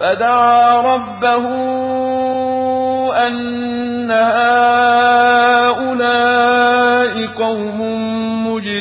فدعا ربه أن هؤلاء قوم مجرمون.